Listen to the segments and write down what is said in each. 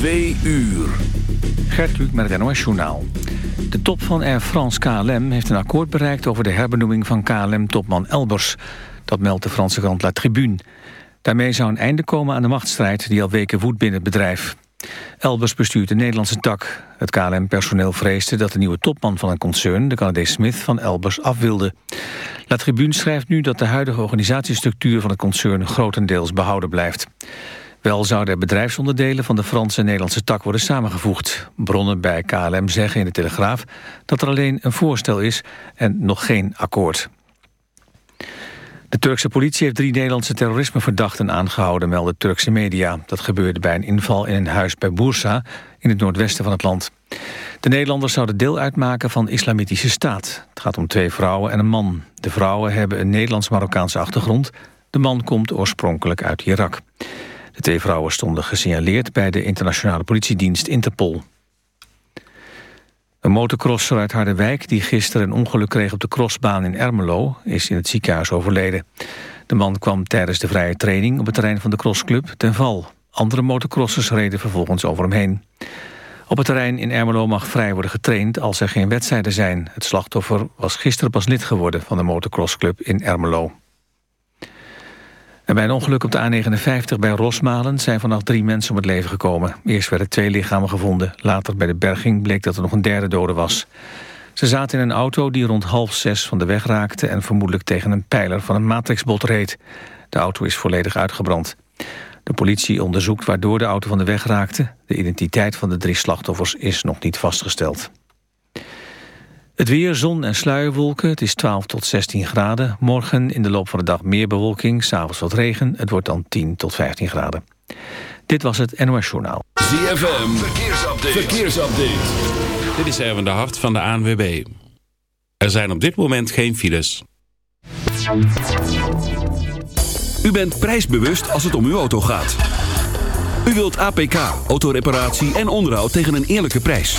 Twee uur. Gert Luc met het NOS Journaal. De top van Air France KLM heeft een akkoord bereikt... over de herbenoeming van KLM-topman Elbers. Dat meldt de Franse krant La Tribune. Daarmee zou een einde komen aan de machtsstrijd... die al weken woedt binnen het bedrijf. Elbers bestuurt de Nederlandse tak. Het KLM-personeel vreesde dat de nieuwe topman van een concern... de Canadees Smith van Elbers af wilde. La Tribune schrijft nu dat de huidige organisatiestructuur van het concern... grotendeels behouden blijft. Wel zouden er bedrijfsonderdelen van de Franse en Nederlandse tak worden samengevoegd. Bronnen bij KLM zeggen in de Telegraaf dat er alleen een voorstel is en nog geen akkoord. De Turkse politie heeft drie Nederlandse terrorismeverdachten aangehouden, melden Turkse media. Dat gebeurde bij een inval in een huis bij Bursa in het noordwesten van het land. De Nederlanders zouden deel uitmaken van Islamitische Staat. Het gaat om twee vrouwen en een man. De vrouwen hebben een Nederlands-Marokkaanse achtergrond. De man komt oorspronkelijk uit Irak. De twee vrouwen stonden gesignaleerd bij de internationale politiedienst Interpol. Een motocrosser uit Harderwijk die gisteren een ongeluk kreeg op de crossbaan in Ermelo is in het ziekenhuis overleden. De man kwam tijdens de vrije training op het terrein van de crossclub ten val. Andere motocrossers reden vervolgens over hem heen. Op het terrein in Ermelo mag vrij worden getraind als er geen wedstrijden zijn. Het slachtoffer was gisteren pas lid geworden van de motocrossclub in Ermelo. Bij een ongeluk op de A59 bij Rosmalen zijn vannacht drie mensen om het leven gekomen. Eerst werden twee lichamen gevonden. Later bij de berging bleek dat er nog een derde dode was. Ze zaten in een auto die rond half zes van de weg raakte... en vermoedelijk tegen een pijler van een matrixbot reed. De auto is volledig uitgebrand. De politie onderzoekt waardoor de auto van de weg raakte. De identiteit van de drie slachtoffers is nog niet vastgesteld. Het weer, zon en sluierwolken. Het is 12 tot 16 graden. Morgen in de loop van de dag meer bewolking. S'avonds wat regen. Het wordt dan 10 tot 15 graden. Dit was het NOS Journaal. ZFM, verkeersupdate. verkeersupdate. Dit is Erwin de Hart van de ANWB. Er zijn op dit moment geen files. U bent prijsbewust als het om uw auto gaat. U wilt APK, autoreparatie en onderhoud tegen een eerlijke prijs.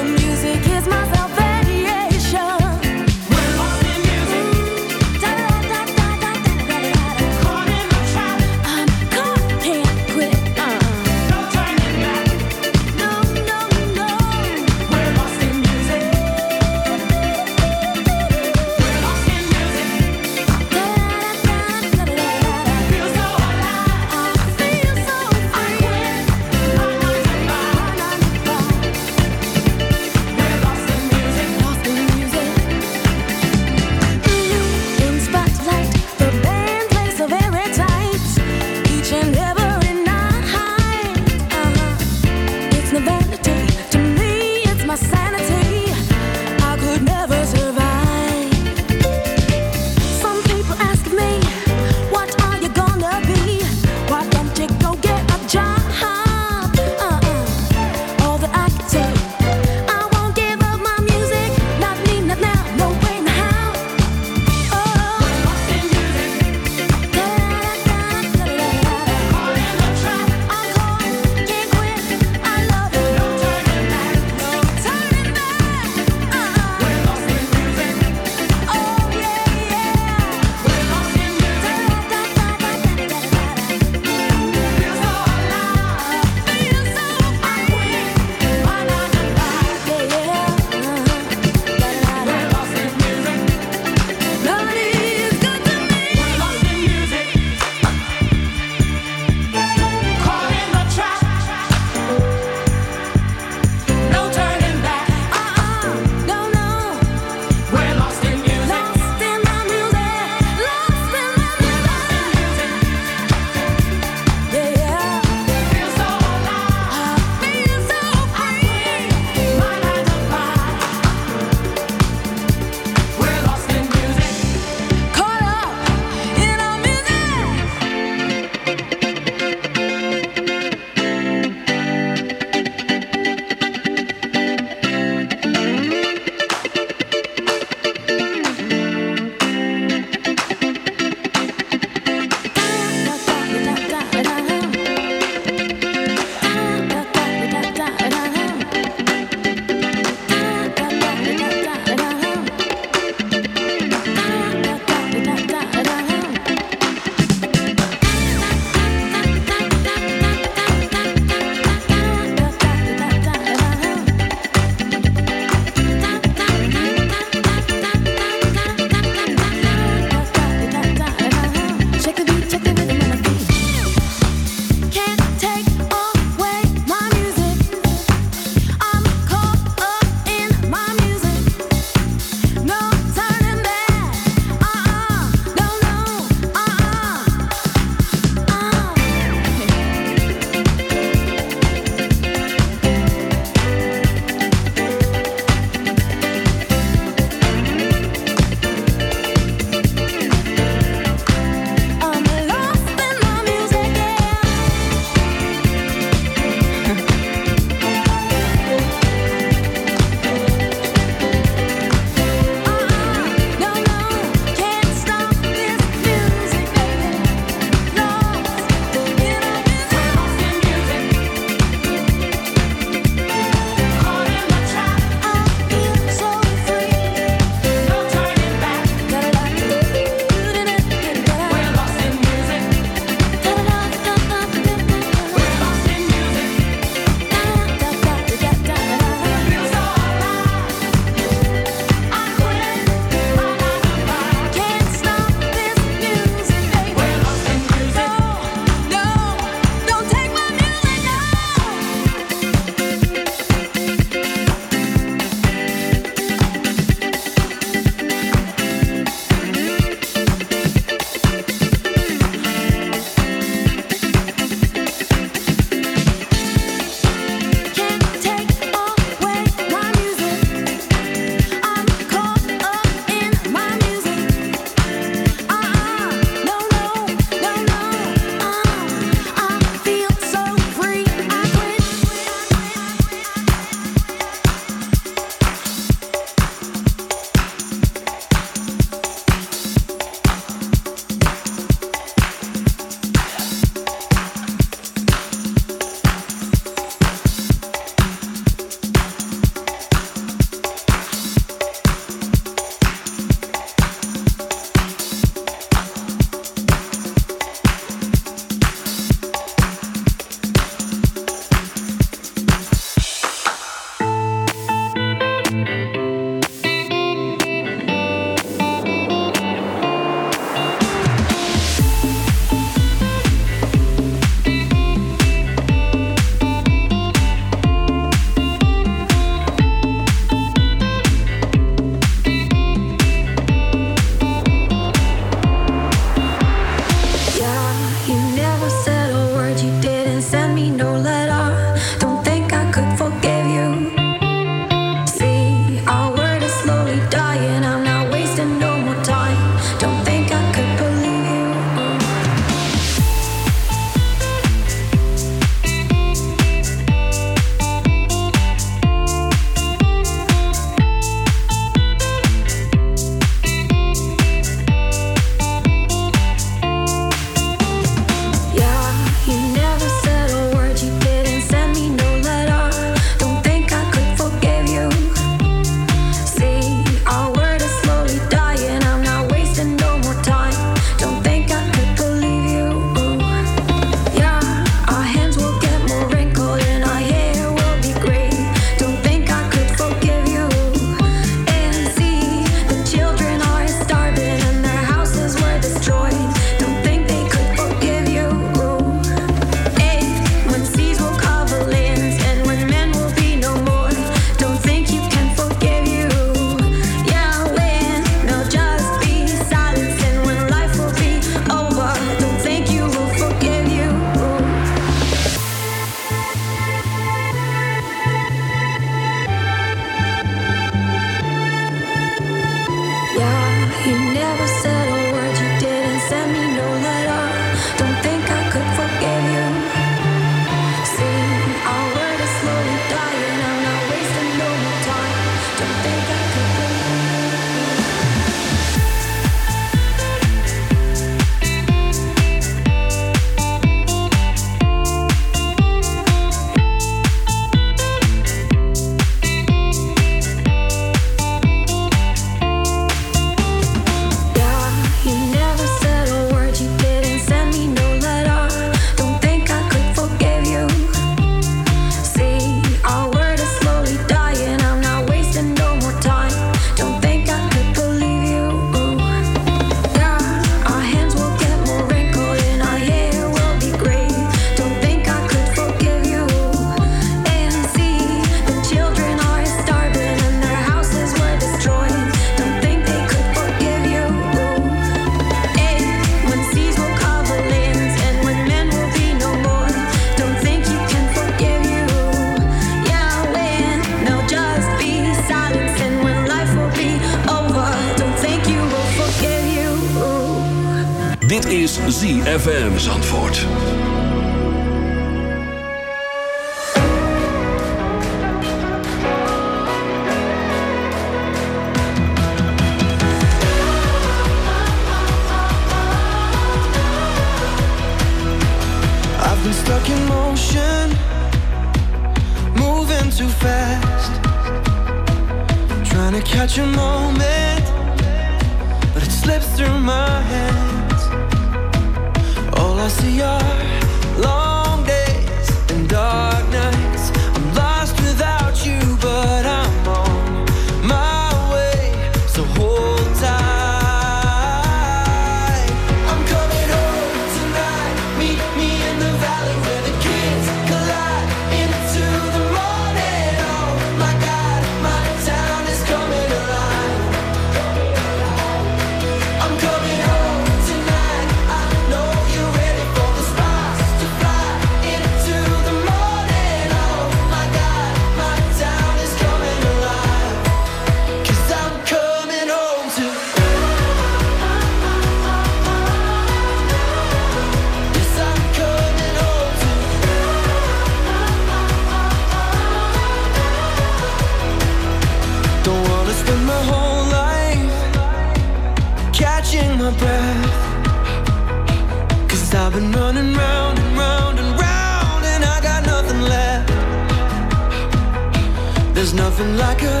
something like a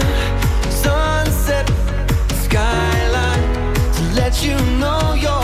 sunset skyline to let you know you're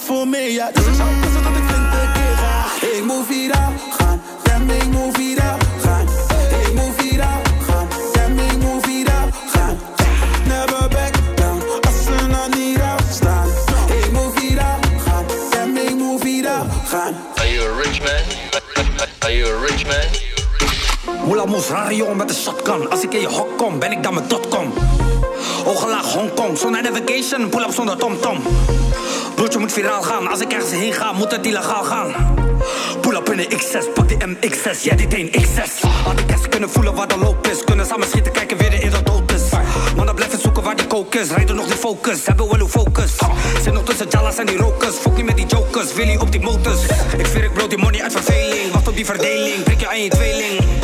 voor me, ja. Dus ik zou passen dat ik twintig keer ga. Ik moet viraal gaan, damn, ik moet viraal gaan. Ik moet viraal gaan, damn, ik moet viraal gaan. Never back down, als ze nog niet afstaan. Ik moet viraal gaan, damn, ik moet viraal gaan. Are you a rich man? Are you a rich man? Moela Mos, rare jongen met een shotgun. Als ik in je hok kom, ben ik dan met dotcom. Ogen laag Hongkong, zonder navigation, pull-up zonder tomtom. Broertje moet viraal gaan, als ik ergens heen ga, moet het illegaal gaan. Pull up in een X6, pak die MX6, jij dit een X6. Had de kerst kunnen voelen waar de loop is, kunnen samen schieten, kijken weer in dat dood is. Dan blijven zoeken waar die coke is, rijden nog die focus, hebben wel uw focus. Zit nog tussen Jalas en die rokers, fuck niet met die jokers, Willy op die motors. Ik veer ik bloot die money uit verveling, wacht op die verdeling, prik je aan je tweeling.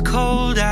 Cold out,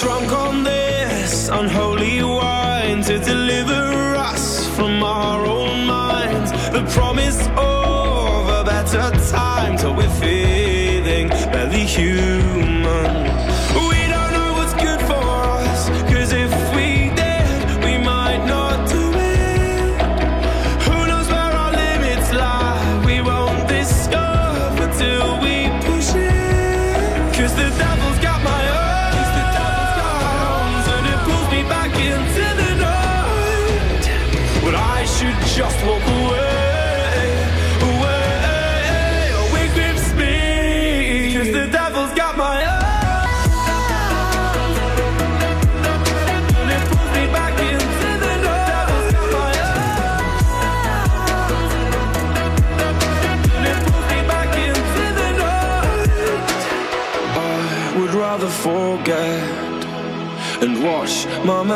drunk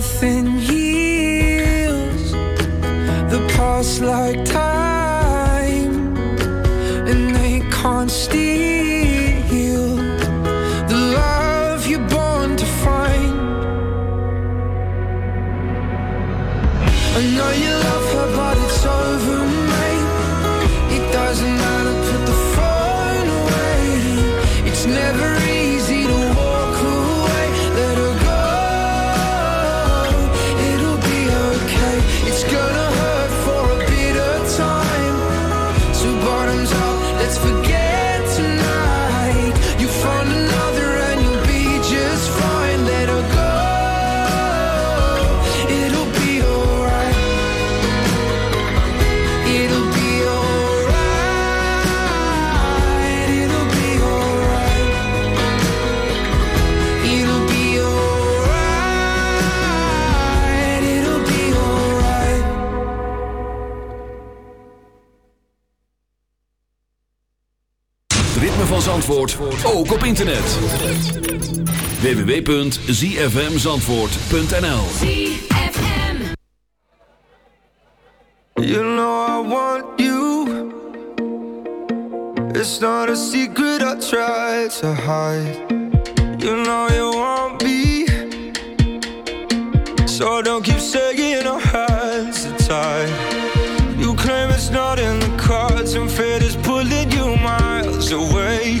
nothing. Zandvoort. Ook op internet. www.zfmzandvoort.nl You know I want you. It's not a secret I try to hide. You know you want me So don't keep saying our hands are tied You claim it's not in the cards. And fate is pulling you miles away.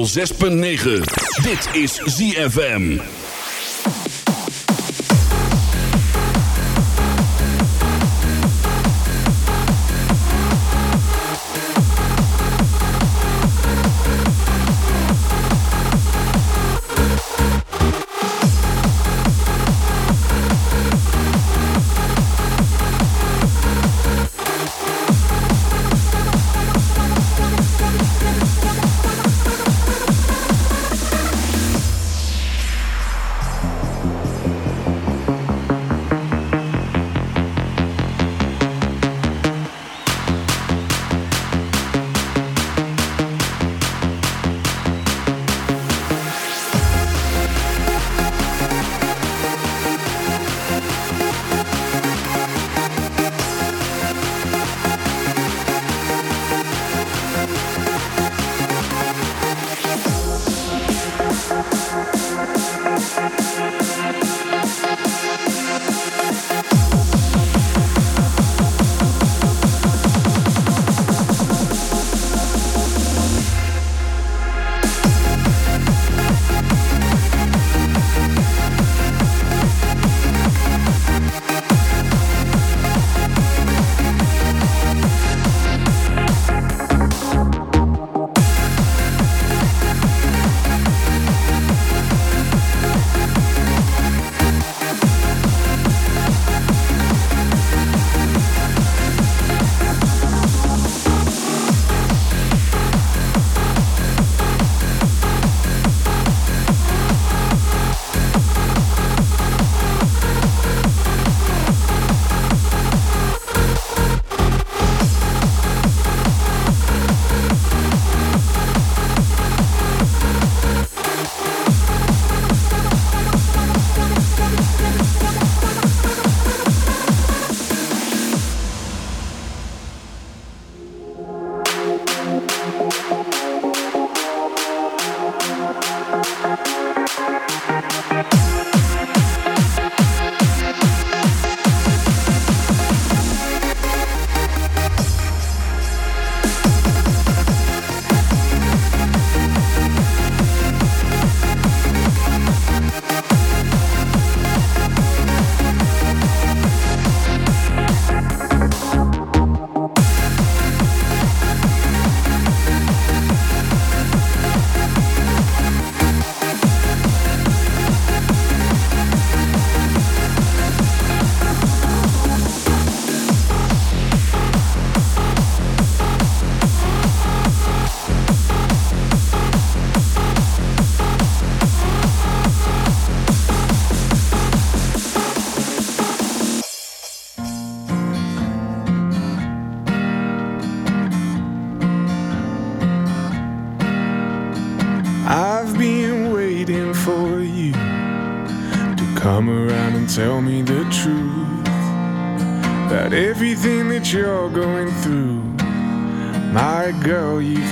106.9. Dit is ZFM.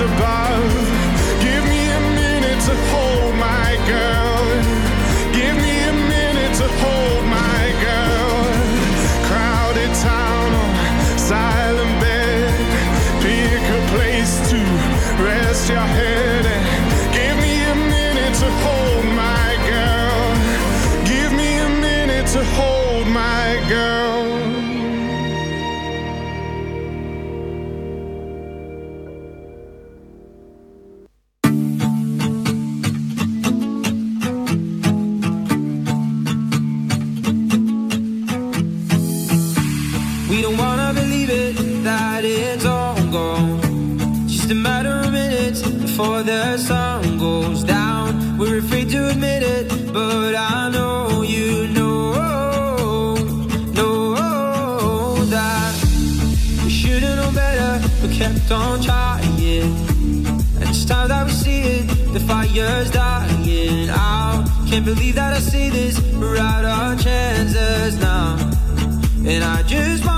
above. believe that I see this. We're out our chances now. And I just want